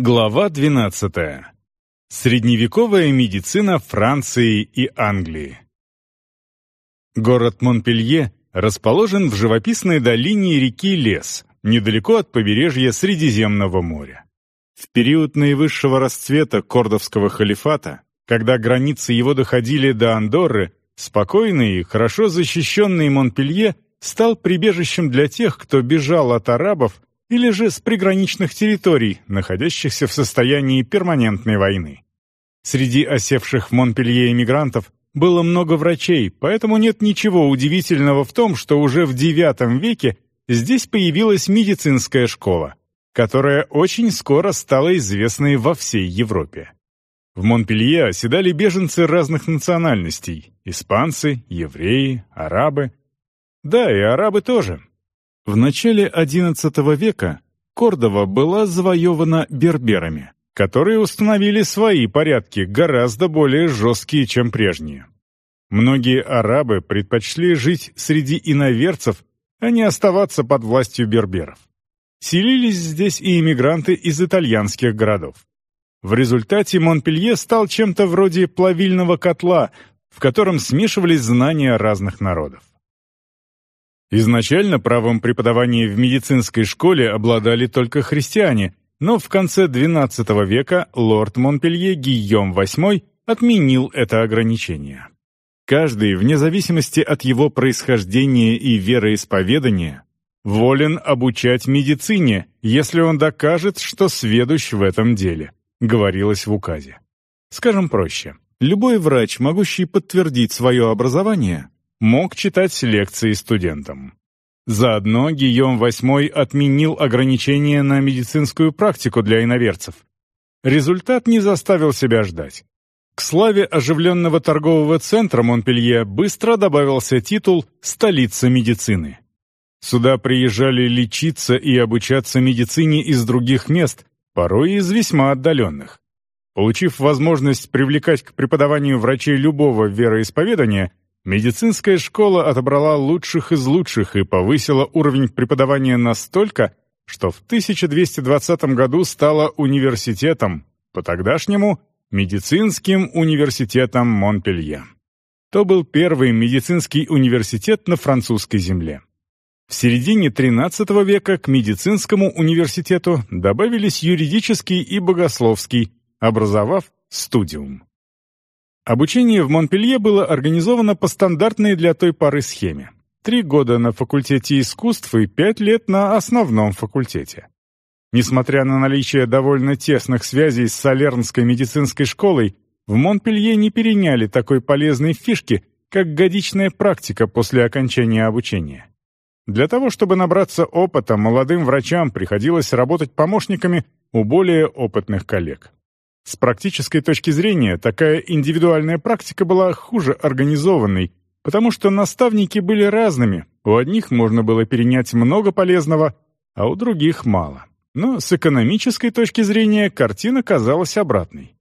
Глава 12. Средневековая медицина Франции и Англии. Город Монпелье расположен в живописной долине реки Лес, недалеко от побережья Средиземного моря. В период наивысшего расцвета Кордовского халифата, когда границы его доходили до Андорры, спокойный и хорошо защищенный Монпелье стал прибежищем для тех, кто бежал от арабов или же с приграничных территорий, находящихся в состоянии перманентной войны. Среди осевших в Монпелье иммигрантов было много врачей, поэтому нет ничего удивительного в том, что уже в IX веке здесь появилась медицинская школа, которая очень скоро стала известной во всей Европе. В Монпелье оседали беженцы разных национальностей – испанцы, евреи, арабы. Да, и арабы тоже, в начале XI века Кордова была завоевана берберами, которые установили свои порядки, гораздо более жесткие, чем прежние. Многие арабы предпочли жить среди иноверцев, а не оставаться под властью берберов. Селились здесь и иммигранты из итальянских городов. В результате Монпелье стал чем-то вроде плавильного котла, в котором смешивались знания разных народов. Изначально правом преподавания в медицинской школе обладали только христиане, но в конце XII века лорд Монпелье Гийом VIII отменил это ограничение. Каждый, вне зависимости от его происхождения и вероисповедания, волен обучать медицине, если он докажет, что сведущ в этом деле, говорилось в указе. Скажем проще, любой врач, могущий подтвердить свое образование, мог читать лекции студентам. Заодно Гийом VIII отменил ограничения на медицинскую практику для иноверцев. Результат не заставил себя ждать. К славе оживленного торгового центра Монпелье быстро добавился титул «Столица медицины». Сюда приезжали лечиться и обучаться медицине из других мест, порой из весьма отдаленных. Получив возможность привлекать к преподаванию врачей любого вероисповедания, Медицинская школа отобрала лучших из лучших и повысила уровень преподавания настолько, что в 1220 году стала университетом, по-тогдашнему медицинским университетом Монпелье. То был первый медицинский университет на французской земле. В середине XIII века к медицинскому университету добавились юридический и богословский, образовав студиум. Обучение в Монпелье было организовано по стандартной для той поры схеме. Три года на факультете искусств и пять лет на основном факультете. Несмотря на наличие довольно тесных связей с Солернской медицинской школой, в Монпелье не переняли такой полезной фишки, как годичная практика после окончания обучения. Для того, чтобы набраться опыта, молодым врачам приходилось работать помощниками у более опытных коллег. С практической точки зрения, такая индивидуальная практика была хуже организованной, потому что наставники были разными, у одних можно было перенять много полезного, а у других мало. Но с экономической точки зрения картина казалась обратной.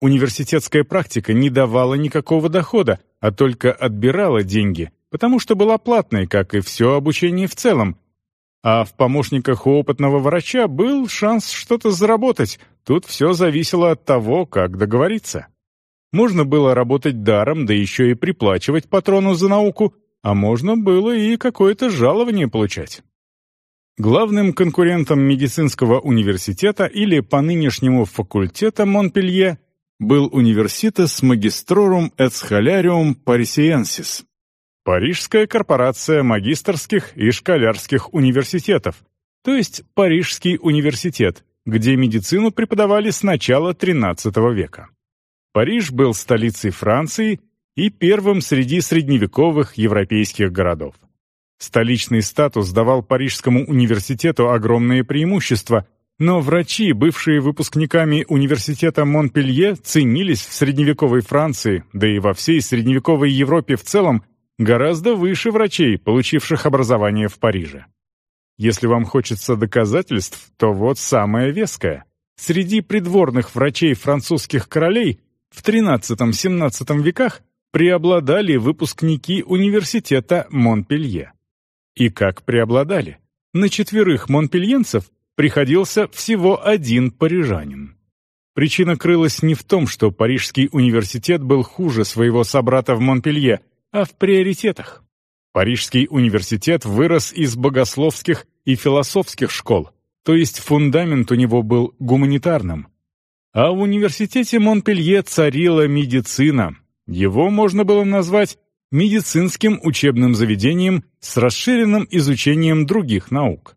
Университетская практика не давала никакого дохода, а только отбирала деньги, потому что была платной, как и все обучение в целом, а в помощниках у опытного врача был шанс что-то заработать. Тут все зависело от того, как договориться. Можно было работать даром, да еще и приплачивать патрону за науку, а можно было и какое-то жалование получать. Главным конкурентом медицинского университета или по нынешнему факультета Монпелье был университет Магистрорум et Scholarium Parisiensis, Парижская корпорация магистрских и школярских университетов, то есть Парижский университет, где медицину преподавали с начала XIII века. Париж был столицей Франции и первым среди средневековых европейских городов. Столичный статус давал Парижскому университету огромные преимущества, но врачи, бывшие выпускниками университета Монпелье, ценились в средневековой Франции, да и во всей средневековой Европе в целом, гораздо выше врачей, получивших образование в Париже. Если вам хочется доказательств, то вот самое веское. Среди придворных врачей французских королей в XIII-XVII веках преобладали выпускники университета Монпелье. И как преобладали? На четверых монпельенцев приходился всего один парижанин. Причина крылась не в том, что Парижский университет был хуже своего собрата в Монпелье, а в приоритетах. Парижский университет вырос из богословских и философских школ, то есть фундамент у него был гуманитарным. А в университете Монпелье царила медицина. Его можно было назвать медицинским учебным заведением с расширенным изучением других наук.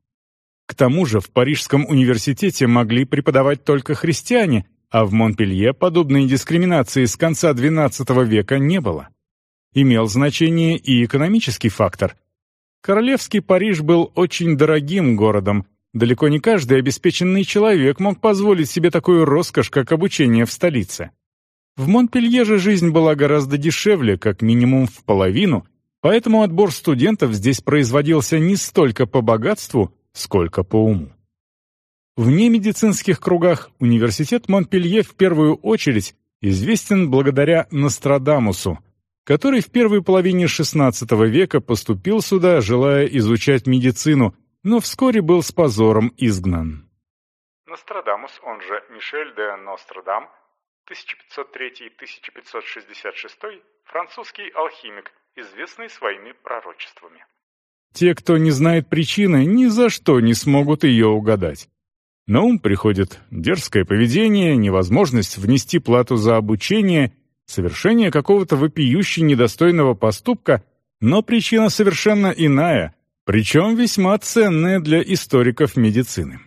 К тому же в Парижском университете могли преподавать только христиане, а в Монпелье подобной дискриминации с конца XII века не было. Имел значение и экономический фактор. Королевский Париж был очень дорогим городом, далеко не каждый обеспеченный человек мог позволить себе такую роскошь, как обучение в столице. В Монпелье же жизнь была гораздо дешевле, как минимум в половину, поэтому отбор студентов здесь производился не столько по богатству, сколько по уму. В немедицинских кругах университет Монпелье в первую очередь известен благодаря Нострадамусу, который в первой половине XVI века поступил сюда, желая изучать медицину, но вскоре был с позором изгнан. Нострадамус, он же Мишель де Нострадам, 1503-1566, французский алхимик, известный своими пророчествами. Те, кто не знает причины, ни за что не смогут ее угадать. На ум приходит дерзкое поведение, невозможность внести плату за обучение, совершение какого-то вопиюще недостойного поступка, но причина совершенно иная, причем весьма ценная для историков медицины.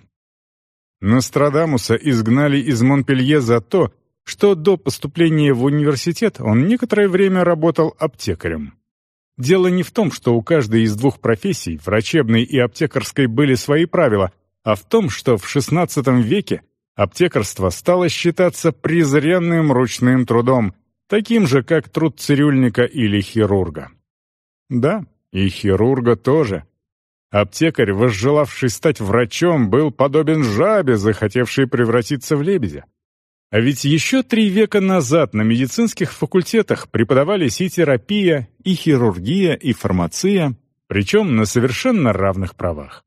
Нострадамуса изгнали из Монпелье за то, что до поступления в университет он некоторое время работал аптекарем. Дело не в том, что у каждой из двух профессий, врачебной и аптекарской, были свои правила, а в том, что в XVI веке аптекарство стало считаться презренным ручным трудом, таким же, как труд цирюльника или хирурга. Да, и хирурга тоже. Аптекарь, возжелавший стать врачом, был подобен жабе, захотевшей превратиться в лебедя. А ведь еще три века назад на медицинских факультетах преподавались и терапия, и хирургия, и фармация, причем на совершенно равных правах.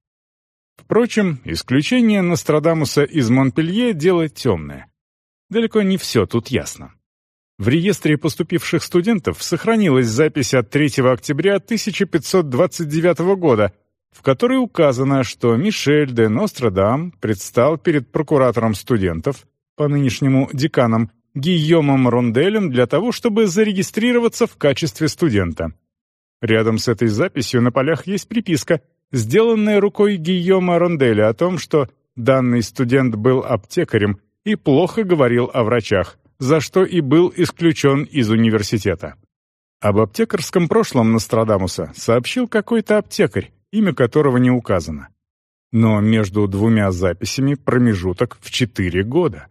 Впрочем, исключение Нострадамуса из Монпелье – дело темное. Далеко не все тут ясно. В реестре поступивших студентов сохранилась запись от 3 октября 1529 года, в которой указано, что Мишель де Нострадам предстал перед прокуратором студентов – по нынешнему деканам, Гийомом Ронделем для того, чтобы зарегистрироваться в качестве студента. Рядом с этой записью на полях есть приписка, сделанная рукой Гийома Ронделя о том, что данный студент был аптекарем и плохо говорил о врачах, за что и был исключен из университета. Об аптекарском прошлом Нострадамуса сообщил какой-то аптекарь, имя которого не указано. Но между двумя записями промежуток в четыре года.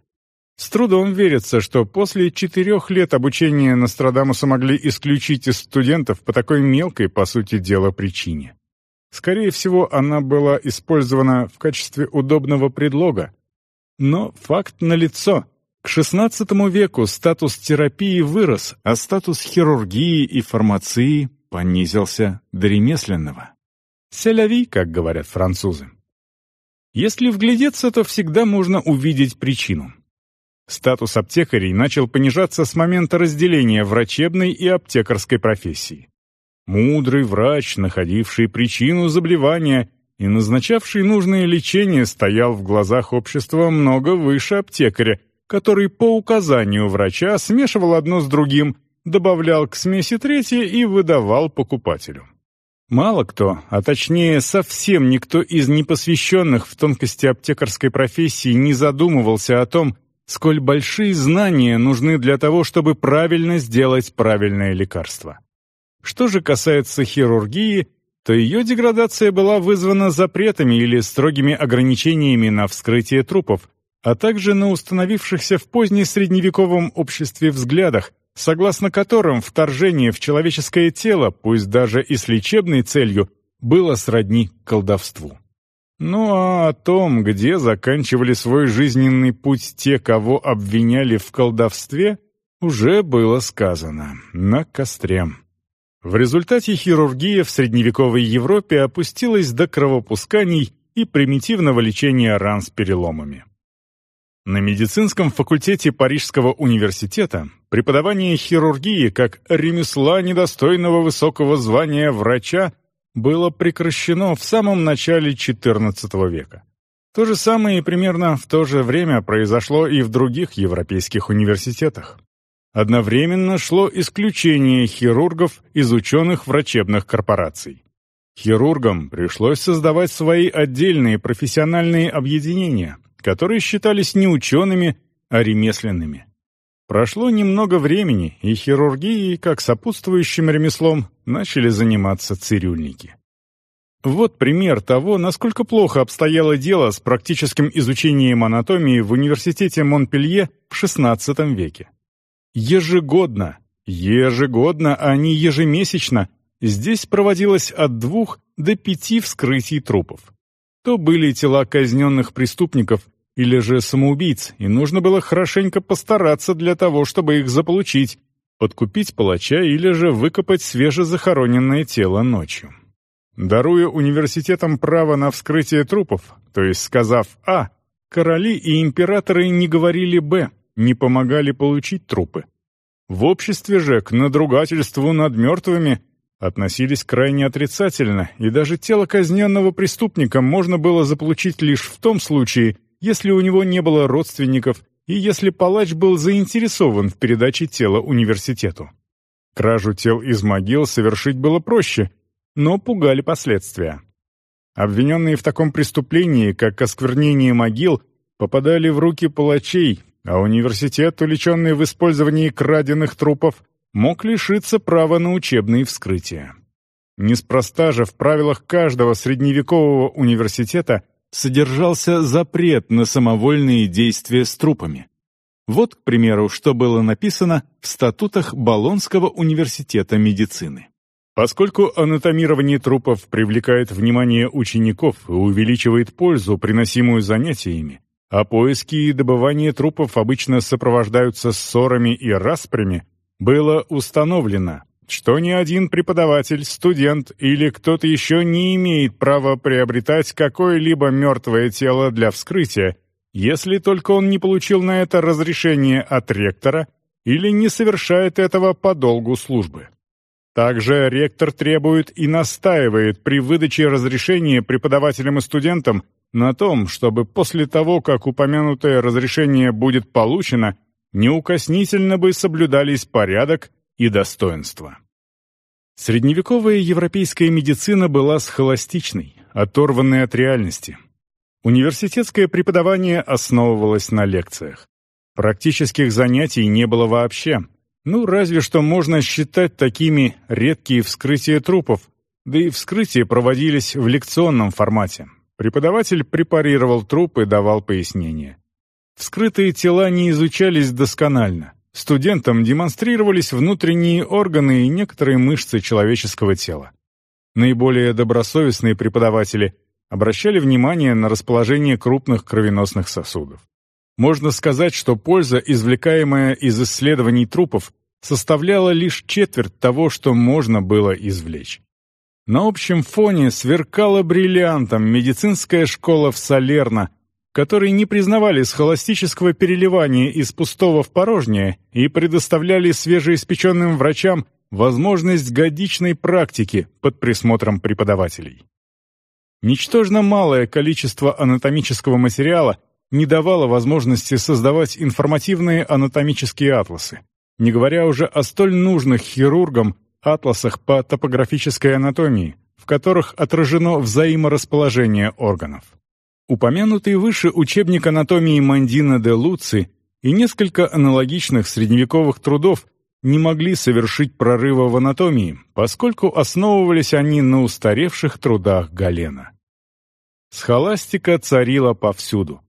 С трудом верится, что после четырех лет обучения Нострадамуса могли исключить из студентов по такой мелкой, по сути дела, причине. Скорее всего, она была использована в качестве удобного предлога. Но факт налицо. К XVI веку статус терапии вырос, а статус хирургии и фармации понизился до ремесленного. «Селяви», как говорят французы. Если вглядеться, то всегда можно увидеть причину. Статус аптекарей начал понижаться с момента разделения врачебной и аптекарской профессий. Мудрый врач, находивший причину заболевания и назначавший нужное лечение, стоял в глазах общества много выше аптекаря, который по указанию врача смешивал одно с другим, добавлял к смеси третье и выдавал покупателю. Мало кто, а точнее совсем никто из непосвященных в тонкости аптекарской профессии не задумывался о том, сколь большие знания нужны для того, чтобы правильно сделать правильное лекарство. Что же касается хирургии, то ее деградация была вызвана запретами или строгими ограничениями на вскрытие трупов, а также на установившихся в позднесредневековом обществе взглядах, согласно которым вторжение в человеческое тело, пусть даже и с лечебной целью, было сродни колдовству. Ну а о том, где заканчивали свой жизненный путь те, кого обвиняли в колдовстве, уже было сказано на костре. В результате хирургия в средневековой Европе опустилась до кровопусканий и примитивного лечения ран с переломами. На медицинском факультете Парижского университета преподавание хирургии как ремесла недостойного высокого звания врача было прекращено в самом начале XIV века. То же самое и примерно в то же время произошло и в других европейских университетах. Одновременно шло исключение хирургов из ученых врачебных корпораций. Хирургам пришлось создавать свои отдельные профессиональные объединения, которые считались не учеными, а ремесленными. Прошло немного времени, и хирургией, как сопутствующим ремеслом, начали заниматься цирюльники. Вот пример того, насколько плохо обстояло дело с практическим изучением анатомии в университете Монпелье в XVI веке. Ежегодно, ежегодно, а не ежемесячно, здесь проводилось от двух до пяти вскрытий трупов. То были тела казненных преступников или же самоубийц, и нужно было хорошенько постараться для того, чтобы их заполучить, подкупить палача или же выкопать свежезахороненное тело ночью. Даруя университетам право на вскрытие трупов, то есть сказав «А», короли и императоры не говорили «Б», не помогали получить трупы. В обществе же к надругательству над мертвыми относились крайне отрицательно, и даже тело казненного преступника можно было заполучить лишь в том случае, если у него не было родственников и если палач был заинтересован в передаче тела университету. Кражу тел из могил совершить было проще, но пугали последствия. Обвиненные в таком преступлении, как осквернение могил, попадали в руки палачей, а университет, увлеченный в использовании краденных трупов, мог лишиться права на учебные вскрытия. Неспроста же в правилах каждого средневекового университета содержался запрет на самовольные действия с трупами. Вот, к примеру, что было написано в статутах Болонского университета медицины. Поскольку анатомирование трупов привлекает внимание учеников и увеличивает пользу, приносимую занятиями, а поиски и добывание трупов обычно сопровождаются ссорами и распрями, было установлено, что ни один преподаватель, студент или кто-то еще не имеет права приобретать какое-либо мертвое тело для вскрытия, если только он не получил на это разрешение от ректора или не совершает этого по долгу службы. Также ректор требует и настаивает при выдаче разрешения преподавателям и студентам на том, чтобы после того, как упомянутое разрешение будет получено, неукоснительно бы соблюдались порядок и достоинство. Средневековая европейская медицина была схоластичной, оторванной от реальности. Университетское преподавание основывалось на лекциях. Практических занятий не было вообще. Ну, разве что можно считать такими редкие вскрытия трупов, да и вскрытия проводились в лекционном формате. Преподаватель препарировал труп и давал пояснения. Вскрытые тела не изучались досконально. Студентам демонстрировались внутренние органы и некоторые мышцы человеческого тела. Наиболее добросовестные преподаватели обращали внимание на расположение крупных кровеносных сосудов. Можно сказать, что польза, извлекаемая из исследований трупов, составляла лишь четверть того, что можно было извлечь. На общем фоне сверкала бриллиантом медицинская школа в Салерно, которые не признавали схоластического переливания из пустого в порожнее и предоставляли свежеиспеченным врачам возможность годичной практики под присмотром преподавателей. Ничтожно малое количество анатомического материала не давало возможности создавать информативные анатомические атласы, не говоря уже о столь нужных хирургам атласах по топографической анатомии, в которых отражено взаиморасположение органов. Упомянутый выше учебник анатомии Мандина де Луци и несколько аналогичных средневековых трудов не могли совершить прорыва в анатомии, поскольку основывались они на устаревших трудах Галена. Схоластика царила повсюду.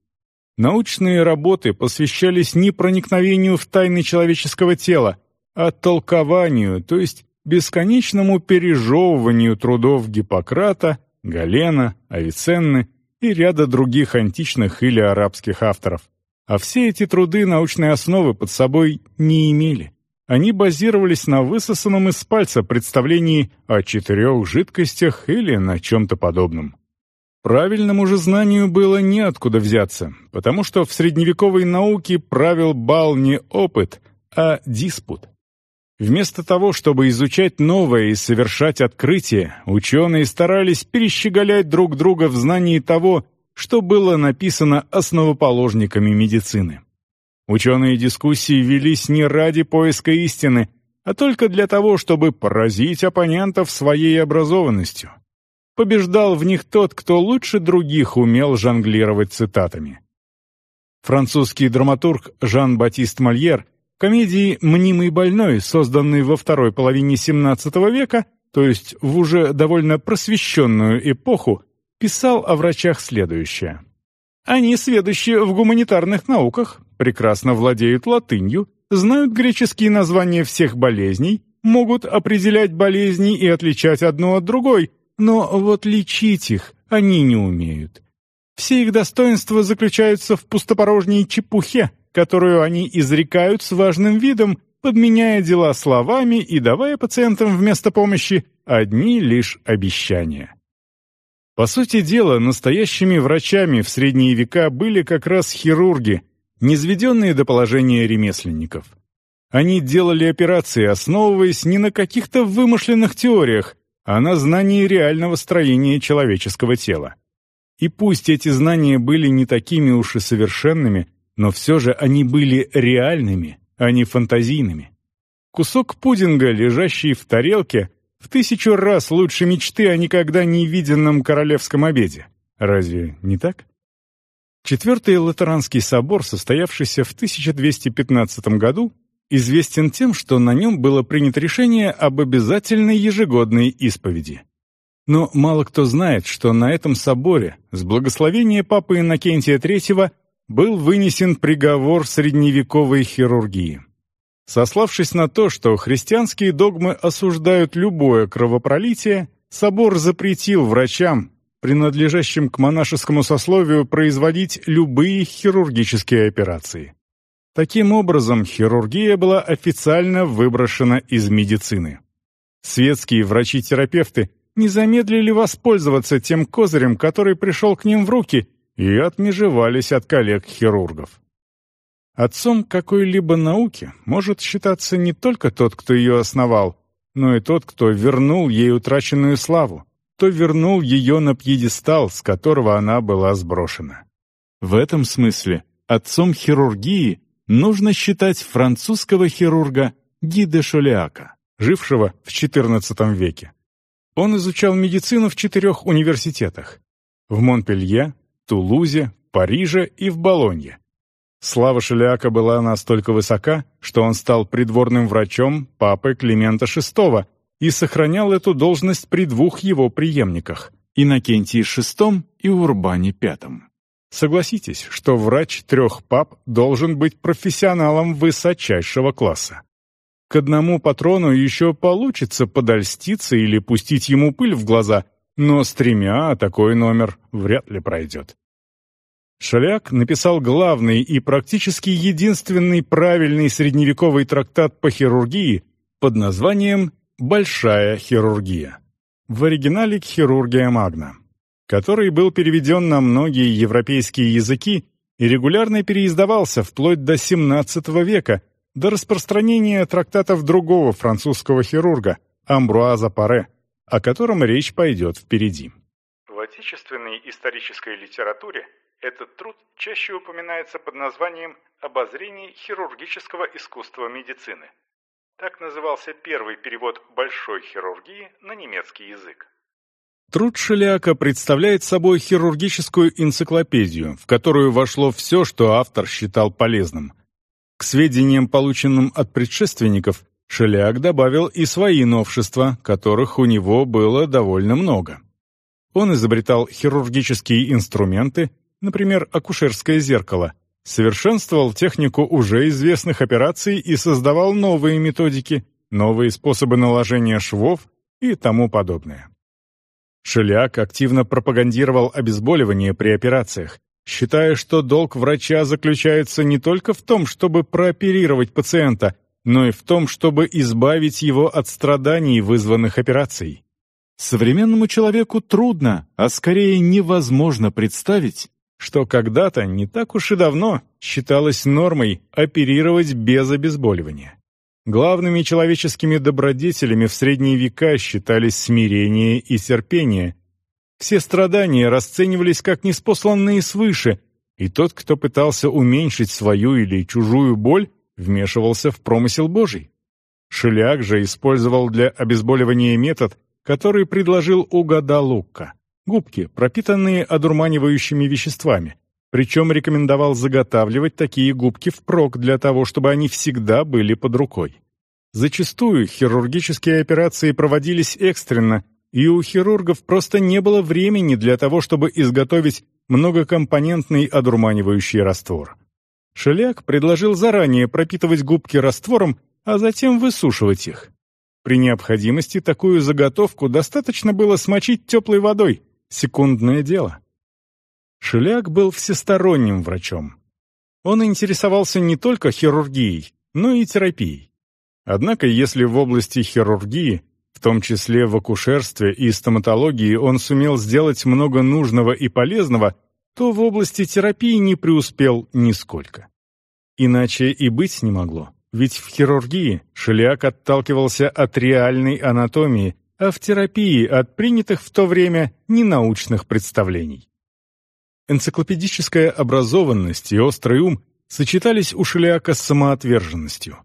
Научные работы посвящались не проникновению в тайны человеческого тела, а толкованию, то есть бесконечному пережевыванию трудов Гиппократа, Галена, Авиценны и ряда других античных или арабских авторов. А все эти труды научной основы под собой не имели. Они базировались на высосанном из пальца представлении о четырех жидкостях или на чем-то подобном. Правильному же знанию было неоткуда взяться, потому что в средневековой науке правил бал не опыт, а диспут. Вместо того, чтобы изучать новое и совершать открытия, ученые старались перещеголять друг друга в знании того, что было написано основоположниками медицины. Ученые дискуссии велись не ради поиска истины, а только для того, чтобы поразить оппонентов своей образованностью. Побеждал в них тот, кто лучше других умел жонглировать цитатами. Французский драматург Жан-Батист Мольер комедии «Мнимый больной», созданной во второй половине XVII века, то есть в уже довольно просвещенную эпоху, писал о врачах следующее. «Они сведущие в гуманитарных науках, прекрасно владеют латынью, знают греческие названия всех болезней, могут определять болезни и отличать одну от другой, но вот лечить их они не умеют. Все их достоинства заключаются в пустопорожней чепухе, которую они изрекают с важным видом, подменяя дела словами и давая пациентам вместо помощи одни лишь обещания. По сути дела, настоящими врачами в средние века были как раз хирурги, низведенные до положения ремесленников. Они делали операции, основываясь не на каких-то вымышленных теориях, а на знании реального строения человеческого тела. И пусть эти знания были не такими уж и совершенными, но все же они были реальными, а не фантазийными. Кусок пудинга, лежащий в тарелке, в тысячу раз лучше мечты о никогда не виденном королевском обеде. Разве не так? Четвертый Латеранский собор, состоявшийся в 1215 году, известен тем, что на нем было принято решение об обязательной ежегодной исповеди. Но мало кто знает, что на этом соборе с благословения папы Иннокентия III был вынесен приговор средневековой хирургии. Сославшись на то, что христианские догмы осуждают любое кровопролитие, собор запретил врачам, принадлежащим к монашескому сословию, производить любые хирургические операции. Таким образом, хирургия была официально выброшена из медицины. Светские врачи-терапевты не замедлили воспользоваться тем козырем, который пришел к ним в руки, и отмежевались от коллег-хирургов. Отцом какой-либо науки может считаться не только тот, кто ее основал, но и тот, кто вернул ей утраченную славу, кто вернул ее на пьедестал, с которого она была сброшена. В этом смысле отцом хирургии нужно считать французского хирурга Ги де Шолиака, жившего в XIV веке. Он изучал медицину в четырех университетах – в Монпелье, Тулузе, Париже и в Болонье. Слава Шелиака была настолько высока, что он стал придворным врачом папы Климента VI и сохранял эту должность при двух его преемниках – Иннокентии VI и Урбане V. Согласитесь, что врач трех пап должен быть профессионалом высочайшего класса. К одному патрону еще получится подольститься или пустить ему пыль в глаза, но с тремя такой номер вряд ли пройдет. Шаляк написал главный и практически единственный правильный средневековый трактат по хирургии под названием «Большая хирургия». В оригинале «Хирургия Магна» который был переведен на многие европейские языки и регулярно переиздавался вплоть до XVII века, до распространения трактатов другого французского хирурга, Амбруаза Паре, о котором речь пойдет впереди. В отечественной исторической литературе этот труд чаще упоминается под названием «Обозрение хирургического искусства медицины». Так назывался первый перевод большой хирургии на немецкий язык. Труд Шеляка представляет собой хирургическую энциклопедию, в которую вошло все, что автор считал полезным. К сведениям, полученным от предшественников, Шеляк добавил и свои новшества, которых у него было довольно много. Он изобретал хирургические инструменты, например, акушерское зеркало, совершенствовал технику уже известных операций и создавал новые методики, новые способы наложения швов и тому подобное. Шеляк активно пропагандировал обезболивание при операциях, считая, что долг врача заключается не только в том, чтобы прооперировать пациента, но и в том, чтобы избавить его от страданий, вызванных операцией. Современному человеку трудно, а скорее невозможно представить, что когда-то, не так уж и давно, считалось нормой оперировать без обезболивания. Главными человеческими добродетелями в средние века считались смирение и терпение. Все страдания расценивались как неспосланные свыше, и тот, кто пытался уменьшить свою или чужую боль, вмешивался в промысел Божий. Шеляк же использовал для обезболивания метод, который предложил Угада Лукка — губки, пропитанные одурманивающими веществами. Причем рекомендовал заготавливать такие губки впрок для того, чтобы они всегда были под рукой. Зачастую хирургические операции проводились экстренно, и у хирургов просто не было времени для того, чтобы изготовить многокомпонентный одурманивающий раствор. Шеляк предложил заранее пропитывать губки раствором, а затем высушивать их. При необходимости такую заготовку достаточно было смочить теплой водой. Секундное дело. Шеляк был всесторонним врачом. Он интересовался не только хирургией, но и терапией. Однако, если в области хирургии, в том числе в акушерстве и стоматологии, он сумел сделать много нужного и полезного, то в области терапии не преуспел нисколько. Иначе и быть не могло. Ведь в хирургии Шеляк отталкивался от реальной анатомии, а в терапии от принятых в то время ненаучных представлений. Энциклопедическая образованность и острый ум сочетались у Шеляка с самоотверженностью.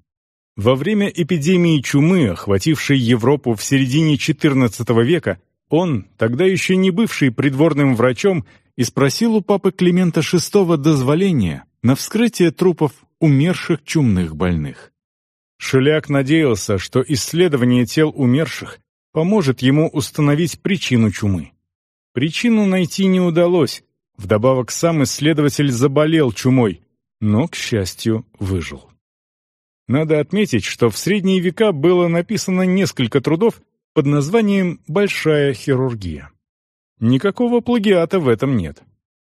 Во время эпидемии чумы, охватившей Европу в середине XIV века, он, тогда еще не бывший придворным врачом, и спросил у папы Климента VI дозволения на вскрытие трупов умерших чумных больных. Шеляк надеялся, что исследование тел умерших поможет ему установить причину чумы. Причину найти не удалось, вдобавок сам исследователь заболел чумой, но, к счастью, выжил. Надо отметить, что в средние века было написано несколько трудов под названием «Большая хирургия». Никакого плагиата в этом нет.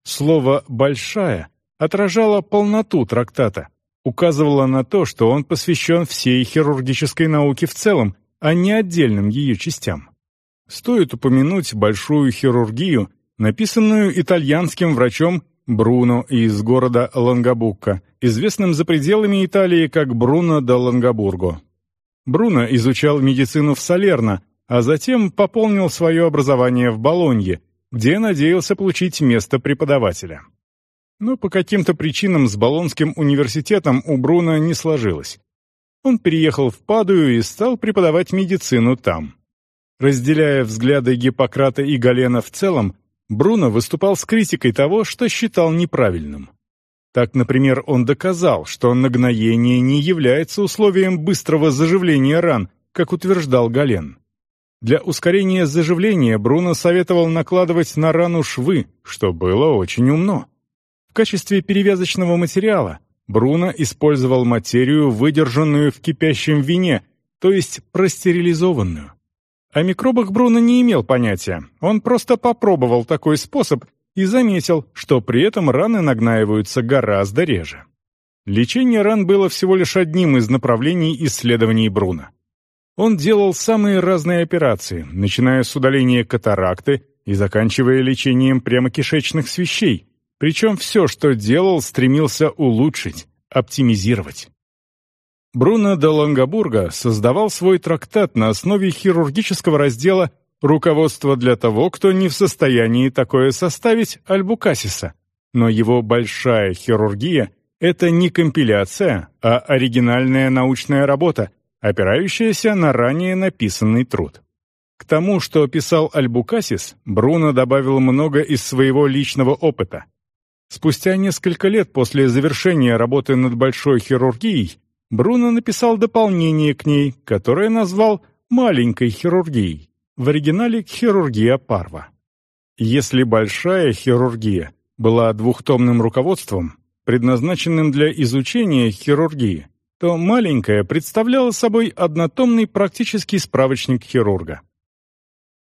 Слово «большая» отражало полноту трактата, указывала на то, что он посвящен всей хирургической науке в целом, а не отдельным ее частям. Стоит упомянуть большую хирургию, написанную итальянским врачом Бруно из города Лангабукка, известным за пределами Италии как Бруно да Лангабурго. Бруно изучал медицину в Салерно, а затем пополнил свое образование в Болонье, где надеялся получить место преподавателя. Но по каким-то причинам с Болонским университетом у Бруно не сложилось. Он переехал в Падую и стал преподавать медицину там. Разделяя взгляды Гиппократа и Галена в целом, Бруно выступал с критикой того, что считал неправильным. Так, например, он доказал, что нагноение не является условием быстрого заживления ран, как утверждал Гален. Для ускорения заживления Бруно советовал накладывать на рану швы, что было очень умно качестве перевязочного материала Бруно использовал материю, выдержанную в кипящем вине, то есть простерилизованную. О микробах Бруно не имел понятия, он просто попробовал такой способ и заметил, что при этом раны нагнаиваются гораздо реже. Лечение ран было всего лишь одним из направлений исследований Бруно. Он делал самые разные операции, начиная с удаления катаракты и заканчивая лечением прямокишечных свещей, причем все, что делал, стремился улучшить, оптимизировать. Бруно де Лангобурга создавал свой трактат на основе хирургического раздела «Руководство для того, кто не в состоянии такое составить» Альбукасиса. Но его большая хирургия — это не компиляция, а оригинальная научная работа, опирающаяся на ранее написанный труд. К тому, что писал Альбукасис, Бруно добавил много из своего личного опыта. Спустя несколько лет после завершения работы над большой хирургией, Бруно написал дополнение к ней, которое назвал «маленькой хирургией», в оригинале «хирургия парва». Если большая хирургия была двухтомным руководством, предназначенным для изучения хирургии, то маленькая представляла собой однотомный практический справочник хирурга.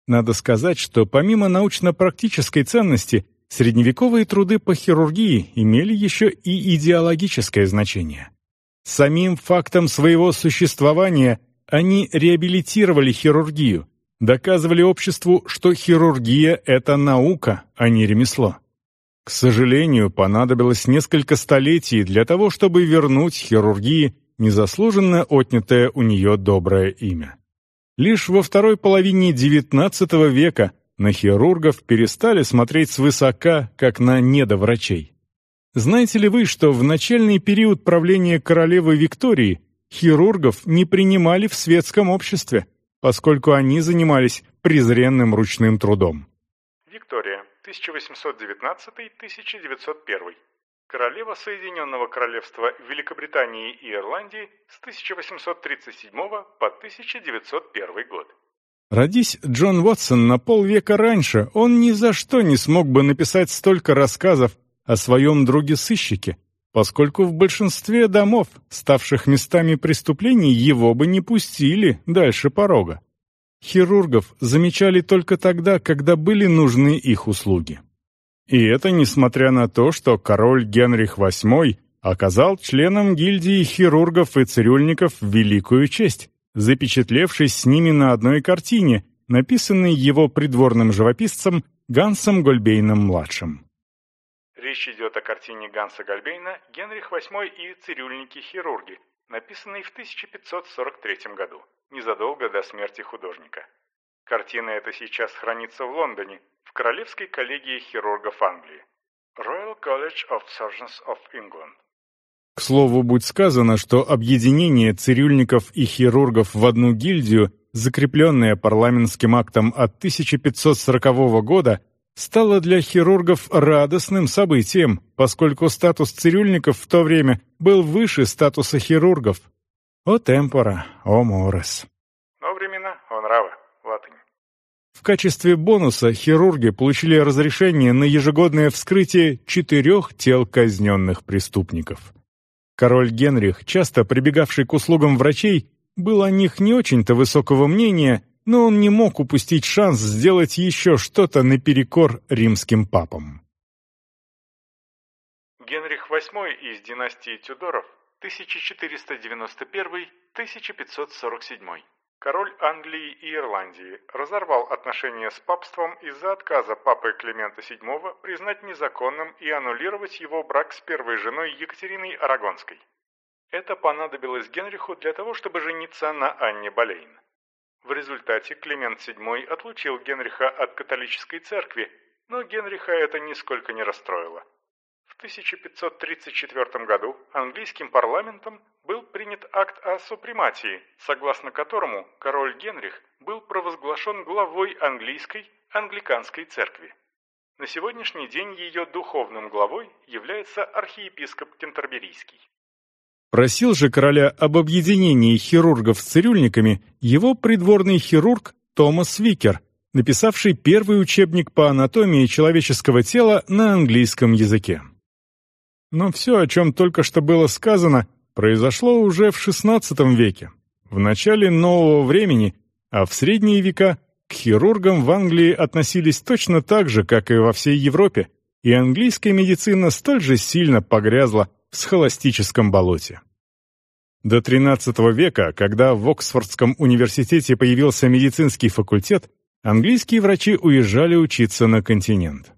Надо сказать, что помимо научно-практической ценности, Средневековые труды по хирургии имели еще и идеологическое значение. Самим фактом своего существования они реабилитировали хирургию, доказывали обществу, что хирургия — это наука, а не ремесло. К сожалению, понадобилось несколько столетий для того, чтобы вернуть хирургии незаслуженно отнятое у нее доброе имя. Лишь во второй половине XIX века на хирургов перестали смотреть свысока, как на недоврачей. Знаете ли вы, что в начальный период правления королевы Виктории хирургов не принимали в светском обществе, поскольку они занимались презренным ручным трудом? Виктория, 1819-1901 королева Соединенного Королевства Великобритании и Ирландии с 1837 по 1901 год. Родись Джон Уотсон на полвека раньше, он ни за что не смог бы написать столько рассказов о своем друге-сыщике, поскольку в большинстве домов, ставших местами преступлений, его бы не пустили дальше порога. Хирургов замечали только тогда, когда были нужны их услуги. И это несмотря на то, что король Генрих VIII оказал членам гильдии хирургов и цирюльников великую честь, запечатлевшись с ними на одной картине, написанной его придворным живописцем Гансом Гольбейном-младшим. Речь идет о картине Ганса Гольбейна «Генрих VIII и цирюльники-хирурги», написанной в 1543 году, незадолго до смерти художника. Картина эта сейчас хранится в Лондоне, в Королевской коллегии хирургов Англии. Royal College of Surgeons of England. К слову, будь сказано, что объединение цирюльников и хирургов в одну гильдию, закрепленное парламентским актом от 1540 года, стало для хирургов радостным событием, поскольку статус цирюльников в то время был выше статуса хирургов. О темпора, о морес. Но времена, о нравы. В качестве бонуса хирурги получили разрешение на ежегодное вскрытие четырех тел казненных преступников. Король Генрих, часто прибегавший к услугам врачей, был о них не очень-то высокого мнения, но он не мог упустить шанс сделать еще что-то наперекор римским папам. Генрих VIII из династии Тюдоров 1491-1547 король Англии и Ирландии разорвал отношения с папством из-за отказа папы Климента VII признать незаконным и аннулировать его брак с первой женой Екатериной Арагонской. Это понадобилось Генриху для того, чтобы жениться на Анне Болейн. В результате Климент VII отлучил Генриха от католической церкви, но Генриха это нисколько не расстроило. В 1534 году английским парламентом был принят акт о супрематии, согласно которому король Генрих был провозглашен главой английской англиканской церкви. На сегодняшний день ее духовным главой является архиепископ Кентерберийский. Просил же короля об объединении хирургов с цирюльниками его придворный хирург Томас Викер, написавший первый учебник по анатомии человеческого тела на английском языке. Но все, о чем только что было сказано, произошло уже в XVI веке, в начале нового времени, а в средние века к хирургам в Англии относились точно так же, как и во всей Европе, и английская медицина столь же сильно погрязла в схоластическом болоте. До XIII века, когда в Оксфордском университете появился медицинский факультет, английские врачи уезжали учиться на континент.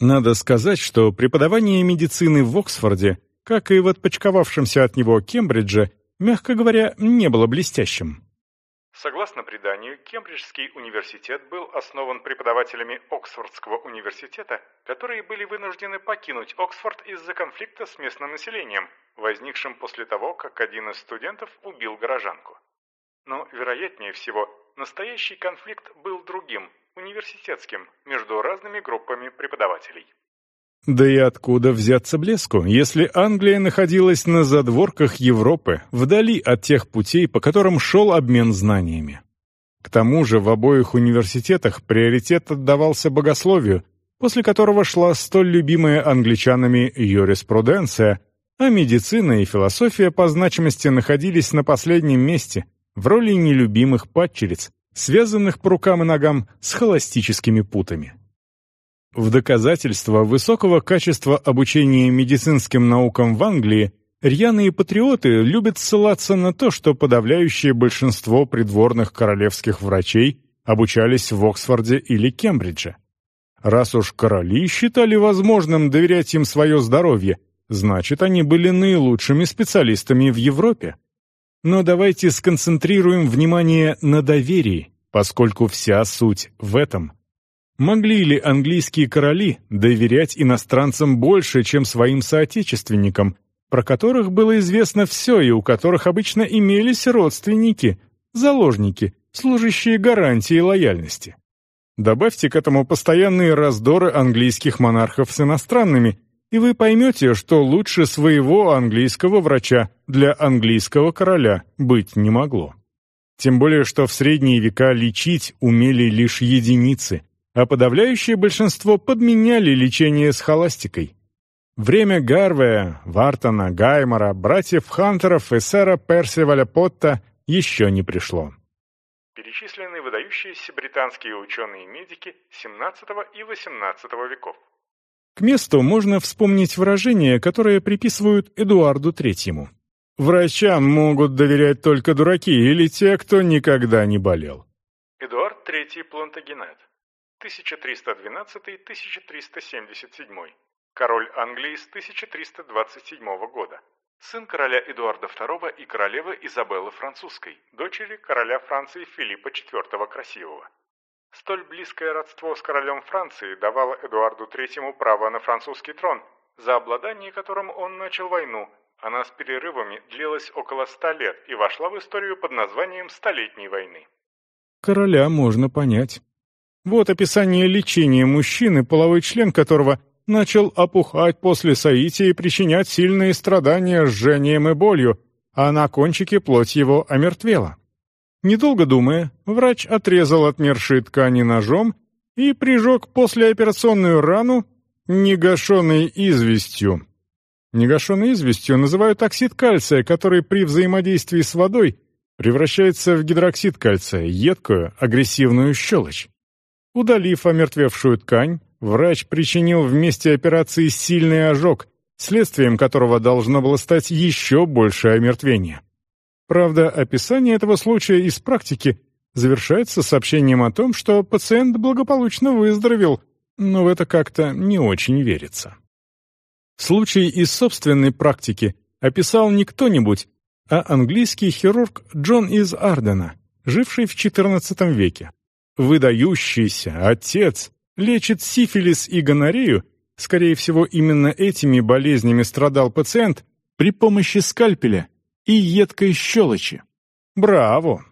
Надо сказать, что преподавание медицины в Оксфорде, как и в отпочковавшемся от него Кембридже, мягко говоря, не было блестящим. Согласно преданию, Кембриджский университет был основан преподавателями Оксфордского университета, которые были вынуждены покинуть Оксфорд из-за конфликта с местным населением, возникшим после того, как один из студентов убил горожанку. Но, вероятнее всего, настоящий конфликт был другим, университетским, между разными группами преподавателей. Да и откуда взяться блеску, если Англия находилась на задворках Европы, вдали от тех путей, по которым шел обмен знаниями? К тому же в обоих университетах приоритет отдавался богословию, после которого шла столь любимая англичанами юриспруденция, а медицина и философия по значимости находились на последнем месте, в роли нелюбимых падчериц, связанных по рукам и ногам с холостическими путами. В доказательство высокого качества обучения медицинским наукам в Англии рьяные патриоты любят ссылаться на то, что подавляющее большинство придворных королевских врачей обучались в Оксфорде или Кембридже. Раз уж короли считали возможным доверять им свое здоровье, значит, они были наилучшими специалистами в Европе. Но давайте сконцентрируем внимание на доверии, поскольку вся суть в этом. Могли ли английские короли доверять иностранцам больше, чем своим соотечественникам, про которых было известно все и у которых обычно имелись родственники, заложники, служащие гарантией лояльности? Добавьте к этому постоянные раздоры английских монархов с иностранными, и вы поймете, что лучше своего английского врача для английского короля быть не могло. Тем более, что в средние века лечить умели лишь единицы, а подавляющее большинство подменяли лечение с холастикой. Время Гарвея, Вартона, Гаймора, братьев Хантеров и сэра Персиваля Потта еще не пришло перечислены выдающиеся британские ученые-медики XVII и XVIII веков. К месту можно вспомнить выражение, которое приписывают Эдуарду Третьему. «Врачам могут доверять только дураки или те, кто никогда не болел». Эдуард III Плантагенет, 1312-1377, король Англии с 1327 года сын короля Эдуарда II и королевы Изабеллы Французской, дочери короля Франции Филиппа IV Красивого. Столь близкое родство с королем Франции давало Эдуарду III право на французский трон, за обладание которым он начал войну. Она с перерывами длилась около ста лет и вошла в историю под названием Столетней войны. Короля можно понять. Вот описание лечения мужчины, половой член которого начал опухать после соития и причинять сильные страдания жжением и болью, а на кончике плоть его омертвела. Недолго думая, врач отрезал отмершие ткани ножом и прижег послеоперационную рану негашенной известью. Негашенной известью называют оксид кальция, который при взаимодействии с водой превращается в гидроксид кальция, едкую, агрессивную щелочь. Удалив омертвевшую ткань, врач причинил в месте операции сильный ожог, следствием которого должно было стать еще большее омертвение. Правда, описание этого случая из практики завершается сообщением о том, что пациент благополучно выздоровел, но в это как-то не очень верится. Случай из собственной практики описал не кто-нибудь, а английский хирург Джон из Ардена, живший в XIV веке. Выдающийся отец лечит сифилис и гонорею, скорее всего, именно этими болезнями страдал пациент, при помощи скальпеля и едкой щелочи. Браво!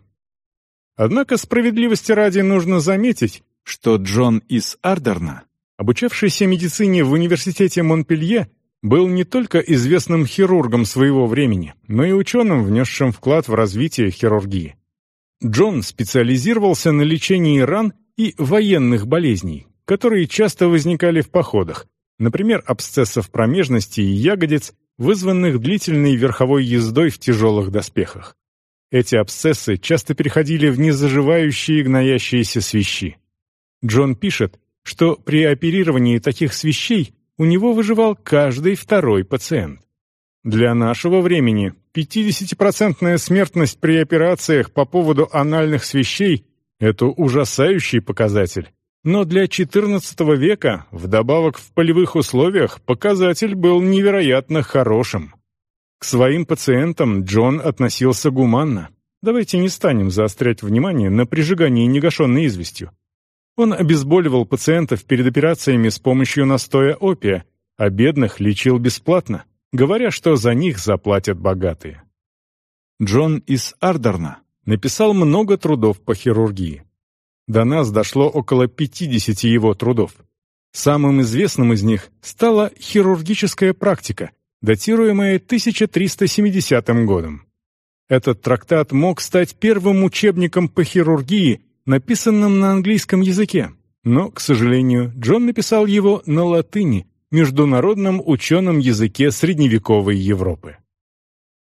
Однако справедливости ради нужно заметить, что Джон из Ардерна, обучавшийся медицине в университете Монпелье, был не только известным хирургом своего времени, но и ученым, внесшим вклад в развитие хирургии. Джон специализировался на лечении ран и военных болезней, которые часто возникали в походах, например, абсцессов промежности и ягодиц, вызванных длительной верховой ездой в тяжелых доспехах. Эти абсцессы часто переходили в незаживающие гноящиеся свищи. Джон пишет, что при оперировании таких свищей у него выживал каждый второй пациент. Для нашего времени 50% смертность при операциях по поводу анальных свищей – это ужасающий показатель. Но для XIV века, вдобавок в полевых условиях, показатель был невероятно хорошим. К своим пациентам Джон относился гуманно. Давайте не станем заострять внимание на прижигании негашенной известью. Он обезболивал пациентов перед операциями с помощью настоя опия, а бедных лечил бесплатно, говоря, что за них заплатят богатые. Джон из Ардерна написал много трудов по хирургии. До нас дошло около 50 его трудов. Самым известным из них стала хирургическая практика, датируемая 1370 годом. Этот трактат мог стать первым учебником по хирургии, написанным на английском языке, но, к сожалению, Джон написал его на латыни, международном ученом языке средневековой Европы.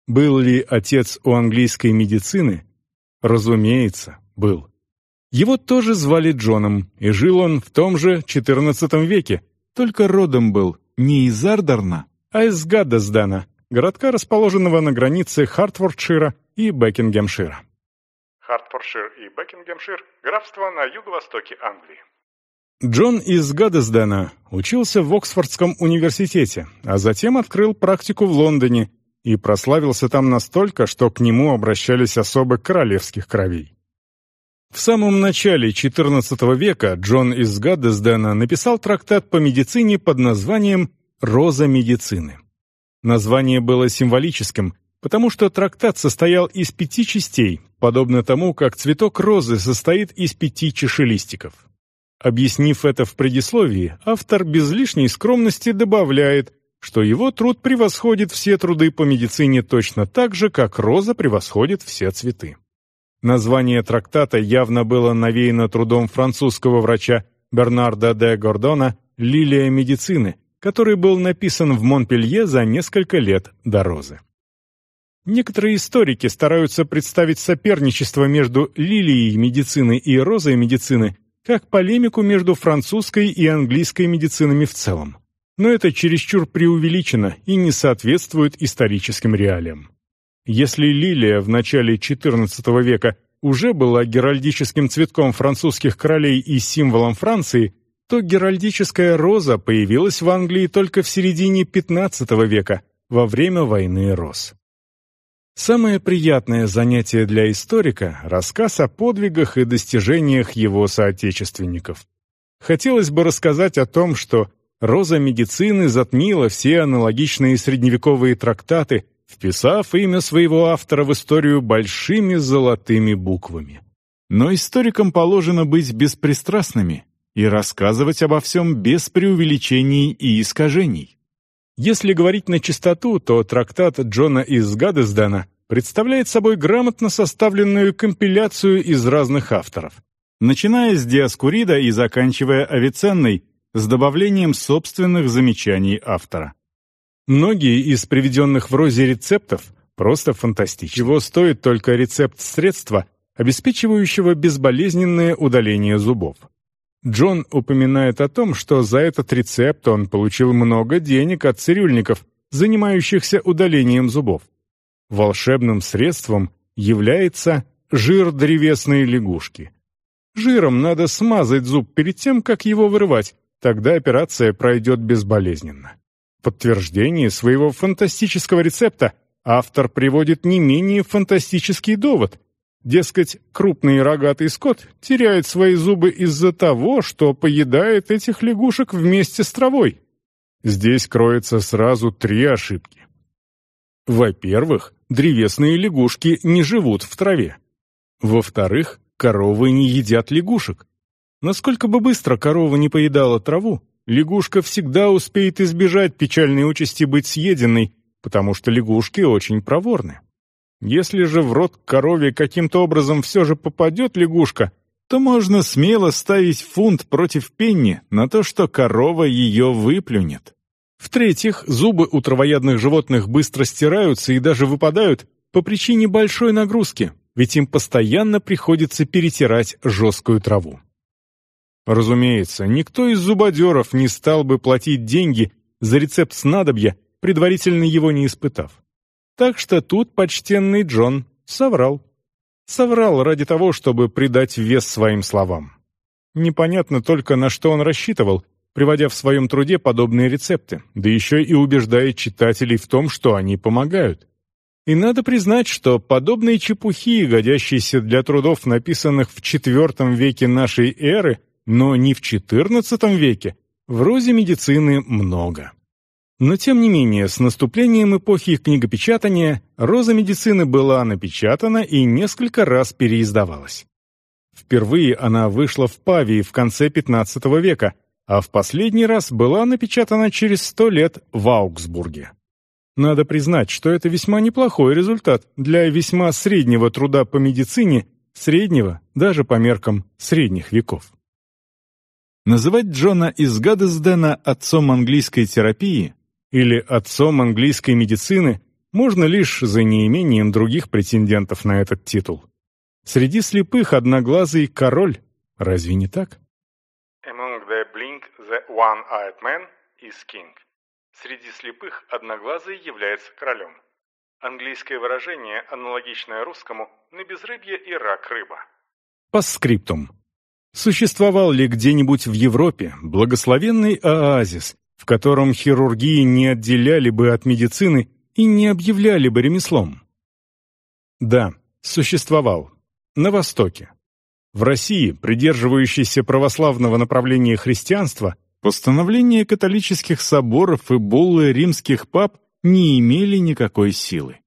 Был ли отец у английской медицины? Разумеется, был. Его тоже звали Джоном, и жил он в том же XIV веке, только родом был не из Ардерна, а из Гаддесдена, городка, расположенного на границе Хартфордшира и Бекингемшира. Хартфоршир и Бекингемшир – графство на юго-востоке Англии. Джон из Гадесдена учился в Оксфордском университете, а затем открыл практику в Лондоне и прославился там настолько, что к нему обращались особо королевских кровей. В самом начале XIV века Джон из Гаддесдена написал трактат по медицине под названием «Роза медицины». Название было символическим, потому что трактат состоял из пяти частей, подобно тому, как цветок розы состоит из пяти чешелистиков. Объяснив это в предисловии, автор без лишней скромности добавляет, что его труд превосходит все труды по медицине точно так же, как роза превосходит все цветы. Название трактата явно было навеяно трудом французского врача Бернарда де Гордона «Лилия медицины», который был написан в Монпелье за несколько лет до розы. Некоторые историки стараются представить соперничество между лилией медицины и розой медицины как полемику между французской и английской медицинами в целом. Но это чересчур преувеличено и не соответствует историческим реалиям. Если лилия в начале XIV века уже была геральдическим цветком французских королей и символом Франции, то геральдическая роза появилась в Англии только в середине XV века, во время войны роз. Самое приятное занятие для историка — рассказ о подвигах и достижениях его соотечественников. Хотелось бы рассказать о том, что роза медицины затмила все аналогичные средневековые трактаты, вписав имя своего автора в историю большими золотыми буквами. Но историкам положено быть беспристрастными и рассказывать обо всем без преувеличений и искажений. Если говорить на чистоту, то трактат Джона из Гадесдена представляет собой грамотно составленную компиляцию из разных авторов, начиная с Диаскурида и заканчивая Авиценной, с добавлением собственных замечаний автора. Многие из приведенных в розе рецептов просто фантастичны. Чего стоит только рецепт средства, обеспечивающего безболезненное удаление зубов. Джон упоминает о том, что за этот рецепт он получил много денег от цирюльников, занимающихся удалением зубов. Волшебным средством является жир древесной лягушки. Жиром надо смазать зуб перед тем, как его вырывать, тогда операция пройдет безболезненно. В подтверждение своего фантастического рецепта автор приводит не менее фантастический довод, Дескать, крупный рогатый скот теряет свои зубы из-за того, что поедает этих лягушек вместе с травой. Здесь кроется сразу три ошибки. Во-первых, древесные лягушки не живут в траве. Во-вторых, коровы не едят лягушек. Насколько бы быстро корова не поедала траву, лягушка всегда успеет избежать печальной участи быть съеденной, потому что лягушки очень проворны. Если же в рот корове каким-то образом все же попадет лягушка, то можно смело ставить фунт против пенни на то, что корова ее выплюнет. В-третьих, зубы у травоядных животных быстро стираются и даже выпадают по причине большой нагрузки, ведь им постоянно приходится перетирать жесткую траву. Разумеется, никто из зубодеров не стал бы платить деньги за рецепт снадобья, предварительно его не испытав. Так что тут почтенный Джон соврал. Соврал ради того, чтобы придать вес своим словам. Непонятно только, на что он рассчитывал, приводя в своем труде подобные рецепты, да еще и убеждая читателей в том, что они помогают. И надо признать, что подобные чепухи, годящиеся для трудов, написанных в IV веке нашей эры, но не в XIV веке, в розе медицины много. Но тем не менее, с наступлением эпохи книгопечатания «Роза медицины» была напечатана и несколько раз переиздавалась. Впервые она вышла в Павии в конце XV века, а в последний раз была напечатана через сто лет в Аугсбурге. Надо признать, что это весьма неплохой результат для весьма среднего труда по медицине, среднего даже по меркам средних веков. Называть Джона из Гадесдена отцом английской терапии или отцом английской медицины можно лишь за неимением других претендентов на этот титул. Среди слепых одноглазый король, разве не так? Among the blink, the one-eyed man is king. Среди слепых одноглазый является королем. Английское выражение, аналогичное русскому, на безрыбье и рак рыба. Постскриптум. Существовал ли где-нибудь в Европе благословенный оазис, в котором хирургии не отделяли бы от медицины и не объявляли бы ремеслом? Да, существовал. На Востоке. В России, придерживающейся православного направления христианства, постановления католических соборов и буллы римских пап не имели никакой силы.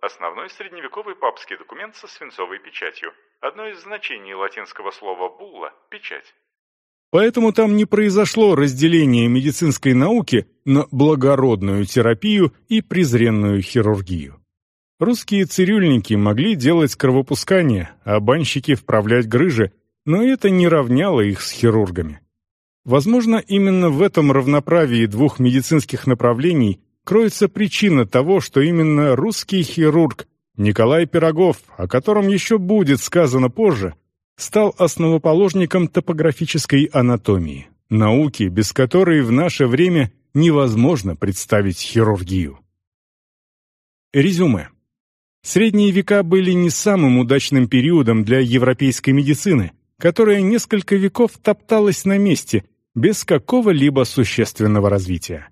Основной средневековый папский документ со свинцовой печатью. Одно из значений латинского слова «булла» – печать. Поэтому там не произошло разделение медицинской науки на благородную терапию и презренную хирургию. Русские цирюльники могли делать кровопускание, а банщики вправлять грыжи, но это не равняло их с хирургами. Возможно, именно в этом равноправии двух медицинских направлений кроется причина того, что именно русский хирург Николай Пирогов, о котором еще будет сказано позже, стал основоположником топографической анатомии, науки, без которой в наше время невозможно представить хирургию. Резюме. Средние века были не самым удачным периодом для европейской медицины, которая несколько веков топталась на месте, без какого-либо существенного развития.